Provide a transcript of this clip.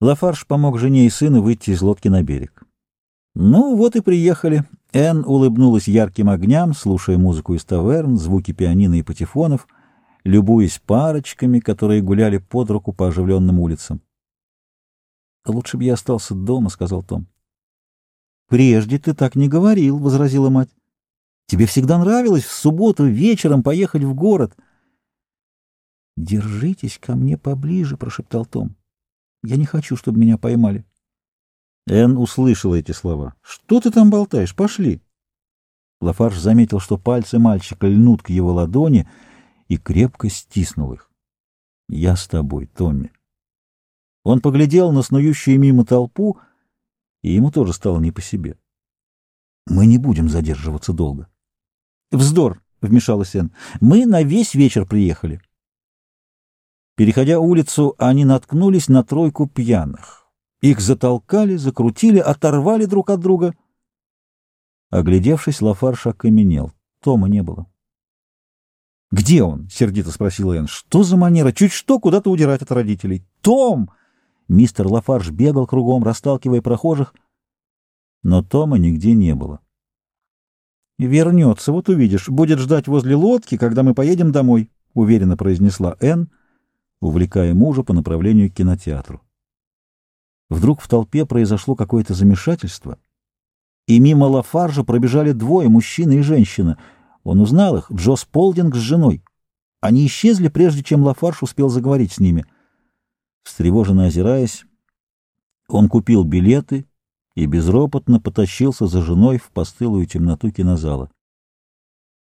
Лафарш помог жене и сыну выйти из лодки на берег. Ну, вот и приехали. Энн улыбнулась ярким огням, слушая музыку из таверн, звуки пианино и патефонов, любуясь парочками, которые гуляли под руку по оживленным улицам. «Лучше бы я остался дома», — сказал Том. «Прежде ты так не говорил», — возразила мать. «Тебе всегда нравилось в субботу вечером поехать в город». «Держитесь ко мне поближе», — прошептал Том. «Я не хочу, чтобы меня поймали». Энн услышала эти слова. «Что ты там болтаешь? Пошли!» Лафарж заметил, что пальцы мальчика льнут к его ладони, и крепко стиснул их. «Я с тобой, Томми». Он поглядел на снующую мимо толпу, и ему тоже стало не по себе. «Мы не будем задерживаться долго». «Вздор!» — вмешалась Энн. «Мы на весь вечер приехали». Переходя улицу, они наткнулись на тройку пьяных. Их затолкали, закрутили, оторвали друг от друга. Оглядевшись, Лафарш окаменел. Тома не было. «Где он?» — сердито спросила Энн. «Что за манера? Чуть что куда-то удирать от родителей. Том!» Мистер Лафарш бегал кругом, расталкивая прохожих. Но Тома нигде не было. «Вернется, вот увидишь. Будет ждать возле лодки, когда мы поедем домой», — уверенно произнесла Энн, увлекая мужа по направлению к кинотеатру. Вдруг в толпе произошло какое-то замешательство, и мимо Лафаржа пробежали двое, мужчина и женщина. Он узнал их, Джо Сполдинг с женой. Они исчезли, прежде чем Лафарж успел заговорить с ними. Встревоженно озираясь, он купил билеты и безропотно потащился за женой в постылую темноту кинозала.